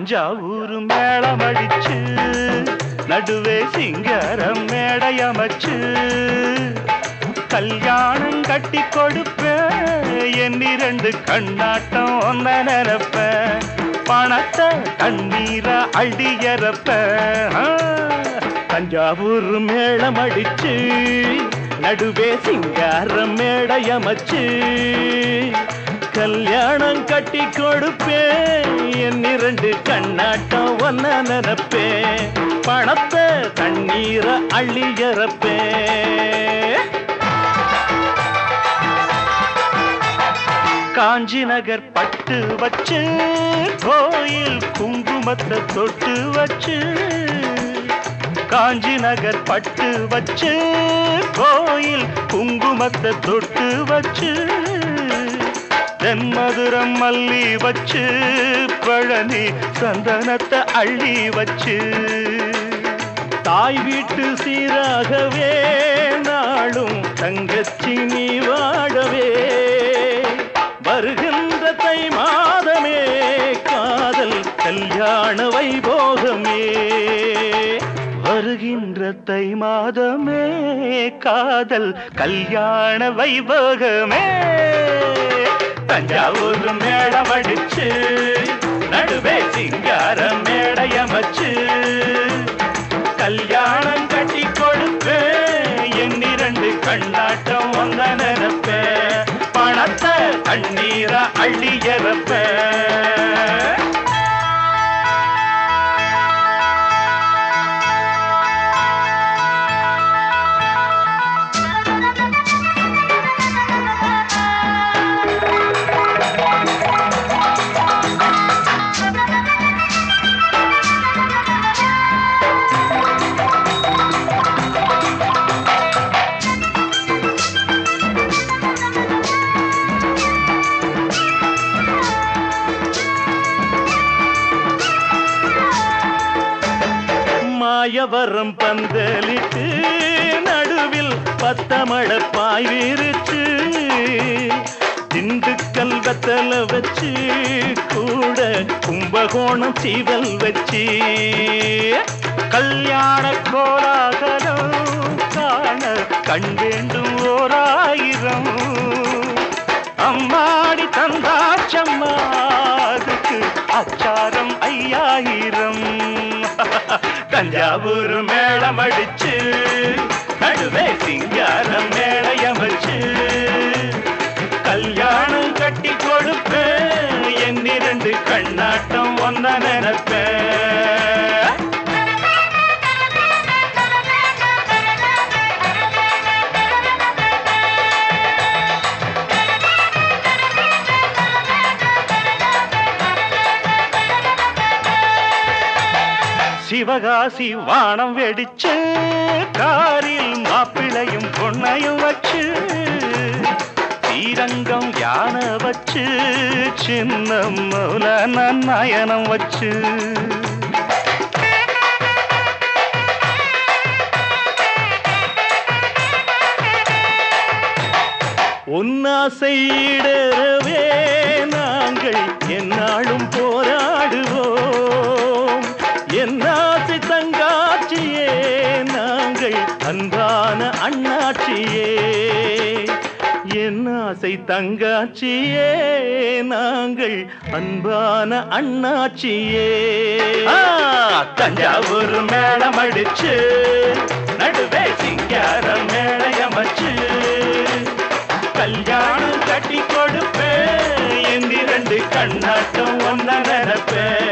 தஞ்சாவூர் மேளமடிச்சு நடுவே சிங்காரம் மேடையமைச்சு. கல்யாணம் கட்டி கொடுப்பேன் என் இரண்டு கண்ணாட்டம் ஒன்ன நினைப்பேன் பணத்தை தண்ணீர அடியறப்ப தஞ்சாவூர் மேளமடிச்சு நடுவே சிங்காரம் மேடையமைச்சு. கல்யாணம் கட்டி கொடுப்பேன். என் இரண்டு கண்ணாட்டம் ஒன்ன நினைப்பேன் பணத்தை தண்ணீரை அள்ளியறப்பேன் காஞ்சி நகர் பட்டு வச்சு கோயில் குங்குமத்தை தொட்டு வச்சு காஞ்சி நகர் பட்டு வச்சு கோயில் குங்குமத்தை தொட்டு வச்சு தென்மதுரம் மல்லி வச்சு பழனி சந்தனத்தை அள்ளி வச்சு. தாய் வீட்டு சீராகவே நாளும் தங்கச்சி நீ வாழவே வருகின்ற தை மாதமே காதல் கல்யாண வைபோகமே. வருகின்ற தை மாதமே காதல் கல்யாண வைபோகமே. தஞ்சாவூர் மேடம் அடிச்சு நடுவே சிங்கார மேடையமச்சு. கல்யாணம் கட்டி கொடுப்பேன் என் இரண்டு கண்ணாட்டம் வந்த நினைப்பேன் பணத்தை தண்ணீரை அள்ளியறப்பேன் மாயவரம் பந்தலிட்டு நடுவில் பத்தமழ பாய் விரிச்சு திண்டுக்கல் வெத்தல வச்சு கூட கும்பகோணம் சீவல் வச்சு. கல்யாண கோலாகலம் காண கண் வேண்டும் ஓராயிரம். அம்மாடி தந்தாச்சம்மா அதுக்கு அச்சாரம் ஐயாயிரம். தஞ்சாவூர் மேளம் அடிச்சு நடுவே சிங்காரம் மேளையமைச்சு கல்யாணம் கட்டி கொடுப்பேன் என் இரண்டு கண்ணாட்டம் ஒன்ன நினைப்பேன். சிவகாசி வானம் வெடிச்சு காரில் மாப்பிளையும் பொண்ணையும் வச்சு ஸ்ரீரங்கம் யானை வச்சு சின்ன மௌல நயனம் வச்சு. உன்னாசையிடவே நாங்கள் என்னாலும் போற ஆசை தங்காச்சியே நாங்கள் அன்பான அண்ணாச்சியே. தஞ்சாவூர் மேளம் அடிச்சு நடுவே சிங்கார மேளையமச்சு கல்யாணம் கட்டி கொடுப்பேன் என் இரண்டு கண்ணாட்டம் ஒன்ன நினைப்பேன்